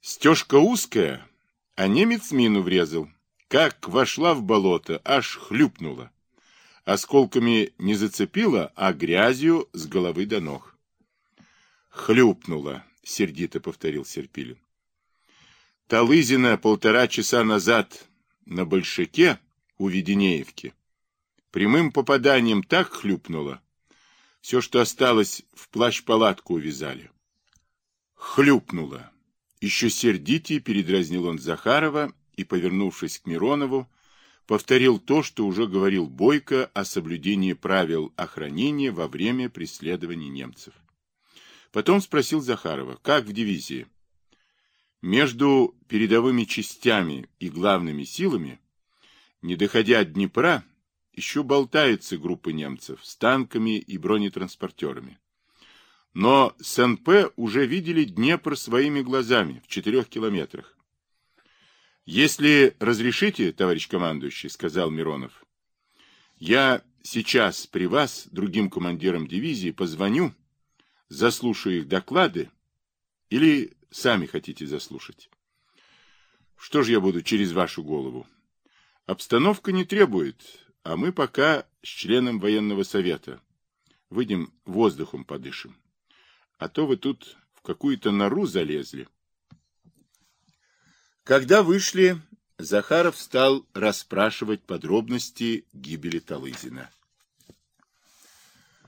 Стежка узкая, а немец мину врезал. Как вошла в болото, аж хлюпнула. Осколками не зацепила, а грязью с головы до ног. Хлюпнула, сердито повторил Серпилин. Талызина полтора часа назад на Большаке у Веденеевки прямым попаданием так хлюпнула, все, что осталось, в плащ-палатку увязали. Хлюпнула. Еще сердитее передразнил он Захарова и, повернувшись к Миронову, повторил то, что уже говорил Бойко о соблюдении правил охранения во время преследования немцев. Потом спросил Захарова, как в дивизии? Между передовыми частями и главными силами, не доходя от Днепра, еще болтается группа немцев с танками и бронетранспортерами. Но с НП уже видели Днепр своими глазами в четырех километрах. «Если разрешите, товарищ командующий, — сказал Миронов, — я сейчас при вас, другим командирам дивизии, позвоню, заслушаю их доклады, или сами хотите заслушать? Что ж я буду через вашу голову? Обстановка не требует, а мы пока с членом военного совета. Выйдем воздухом подышим а то вы тут в какую-то нору залезли. Когда вышли, Захаров стал расспрашивать подробности гибели Талызина.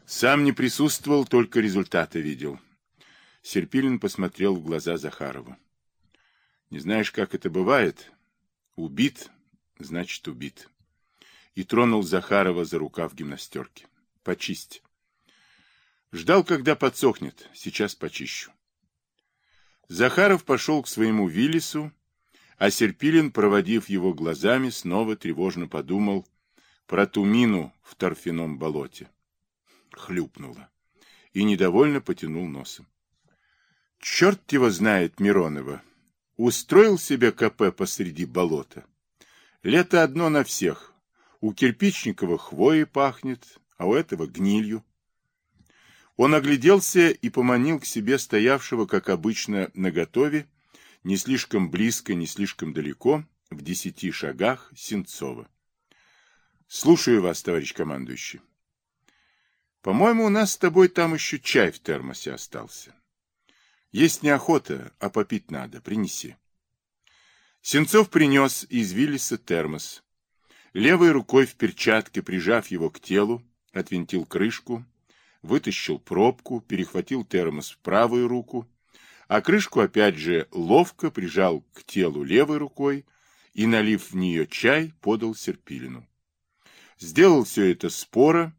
Сам не присутствовал, только результаты видел. Серпилин посмотрел в глаза Захарову. Не знаешь, как это бывает? Убит, значит убит. И тронул Захарова за рукав гимнастерки. Почисть. Ждал, когда подсохнет. Сейчас почищу. Захаров пошел к своему Виллису, а Серпилин, проводив его глазами, снова тревожно подумал про ту мину в торфяном болоте. Хлюпнуло. И недовольно потянул носом. Черт его знает, Миронова. Устроил себе КП посреди болота. Лето одно на всех. У Кирпичникова хвоей пахнет, а у этого гнилью. Он огляделся и поманил к себе стоявшего, как обычно, наготове, не слишком близко, не слишком далеко, в десяти шагах Сенцова. Слушаю вас, товарищ командующий. По-моему, у нас с тобой там еще чай в термосе остался. Есть неохота, а попить надо. Принеси. Сенцов принес из Виллиса термос. Левой рукой в перчатке, прижав его к телу, отвинтил крышку, вытащил пробку, перехватил термос в правую руку, а крышку опять же ловко прижал к телу левой рукой и, налив в нее чай, подал Серпилину. Сделал все это споро,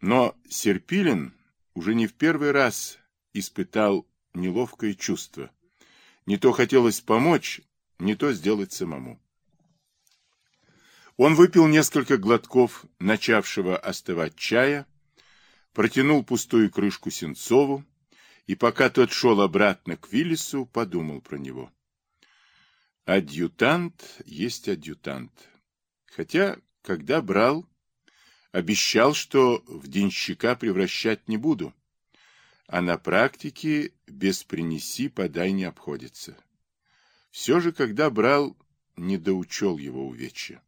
но Серпилин уже не в первый раз испытал неловкое чувство. Не то хотелось помочь, не то сделать самому. Он выпил несколько глотков начавшего остывать чая, протянул пустую крышку Сенцову, и пока тот шел обратно к Виллису, подумал про него. Адъютант есть адъютант. Хотя, когда брал, обещал, что в денщика превращать не буду, а на практике без принеси подай не обходится. Все же, когда брал, не доучел его увечья.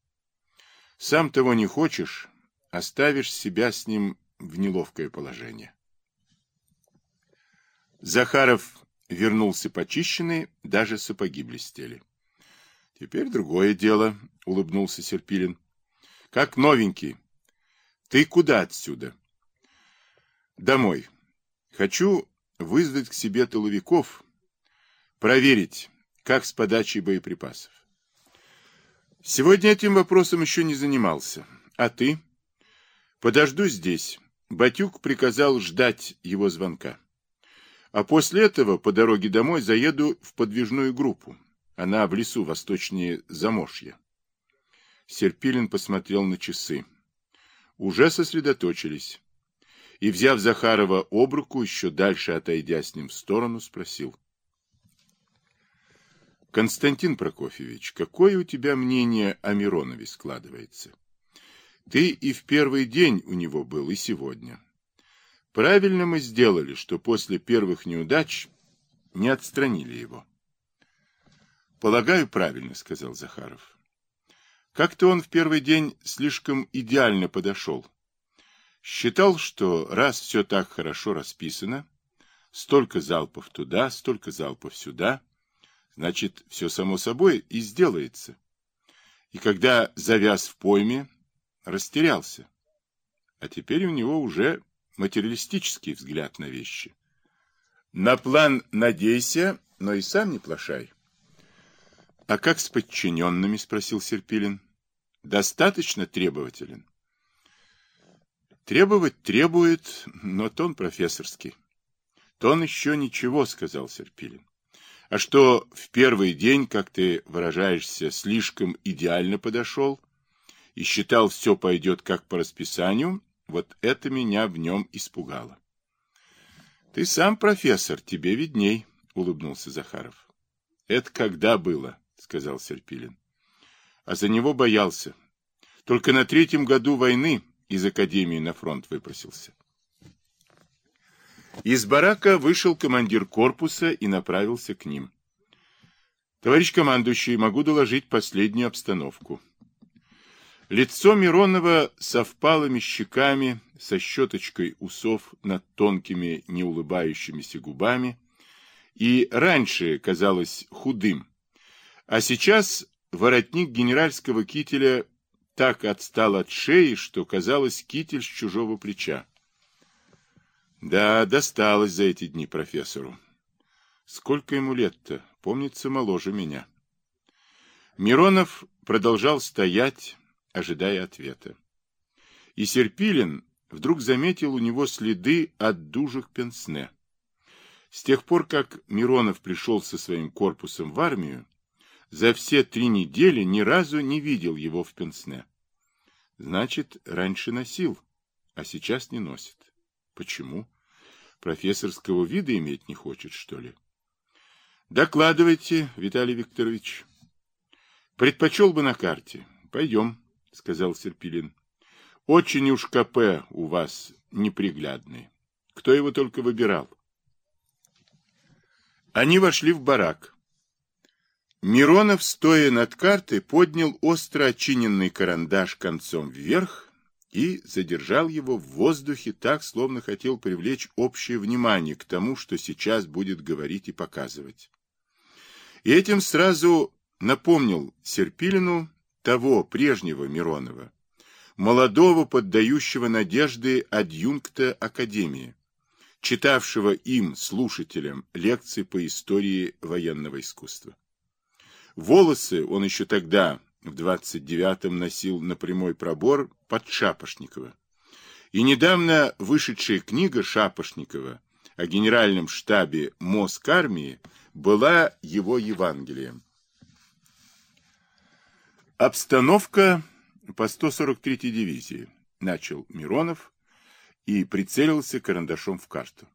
Сам того не хочешь, оставишь себя с ним в неловкое положение. Захаров вернулся почищенный, даже сапоги блестели. — Теперь другое дело, — улыбнулся Серпилин. — Как новенький. Ты куда отсюда? — Домой. Хочу вызвать к себе тыловиков, проверить, как с подачей боеприпасов. Сегодня этим вопросом еще не занимался. А ты? Подожду здесь. Батюк приказал ждать его звонка. А после этого по дороге домой заеду в подвижную группу. Она в лесу восточнее Замошья. Серпилин посмотрел на часы. Уже сосредоточились. И, взяв Захарова об руку, еще дальше отойдя с ним в сторону, спросил. Константин Прокофьевич, какое у тебя мнение о Миронове складывается? — ты и в первый день у него был, и сегодня. Правильно мы сделали, что после первых неудач не отстранили его. Полагаю, правильно, сказал Захаров. Как-то он в первый день слишком идеально подошел. Считал, что раз все так хорошо расписано, столько залпов туда, столько залпов сюда, значит, все само собой и сделается. И когда завяз в пойме, растерялся. А теперь у него уже материалистический взгляд на вещи. На план надейся, но и сам не плашай. — А как с подчиненными? — спросил Серпилин. — Достаточно требователен. Требовать требует, но тон профессорский. Тон еще ничего, — сказал Серпилин. А что в первый день, как ты выражаешься, слишком идеально подошел и считал, все пойдет как по расписанию, вот это меня в нем испугало. — Ты сам профессор, тебе видней, — улыбнулся Захаров. — Это когда было? — сказал Серпилин. А за него боялся. Только на третьем году войны из академии на фронт выпросился. Из барака вышел командир корпуса и направился к ним. Товарищ командующий, могу доложить последнюю обстановку. Лицо Миронова со впалыми щеками, со щеточкой усов над тонкими неулыбающимися губами и раньше казалось худым, а сейчас воротник генеральского кителя так отстал от шеи, что казалось китель с чужого плеча. Да, досталось за эти дни профессору. Сколько ему лет-то? Помнится, моложе меня. Миронов продолжал стоять, ожидая ответа. И Серпилин вдруг заметил у него следы от дужек пенсне. С тех пор, как Миронов пришел со своим корпусом в армию, за все три недели ни разу не видел его в пенсне. Значит, раньше носил, а сейчас не носит. Почему? Профессорского вида иметь не хочет, что ли? Докладывайте, Виталий Викторович. Предпочел бы на карте. Пойдем, сказал Серпилин. Очень уж КП у вас неприглядный. Кто его только выбирал? Они вошли в барак. Миронов, стоя над картой, поднял остро очиненный карандаш концом вверх и задержал его в воздухе так, словно хотел привлечь общее внимание к тому, что сейчас будет говорить и показывать. И этим сразу напомнил Серпилину того прежнего Миронова, молодого, поддающего надежды адъюнкта Академии, читавшего им, слушателям, лекции по истории военного искусства. Волосы он еще тогда, в 29-м, носил на прямой пробор под Шапошникова. И недавно вышедшая книга Шапошникова о генеральном штабе Москармии была его Евангелием. Обстановка по 143-й дивизии, начал Миронов и прицелился карандашом в карту.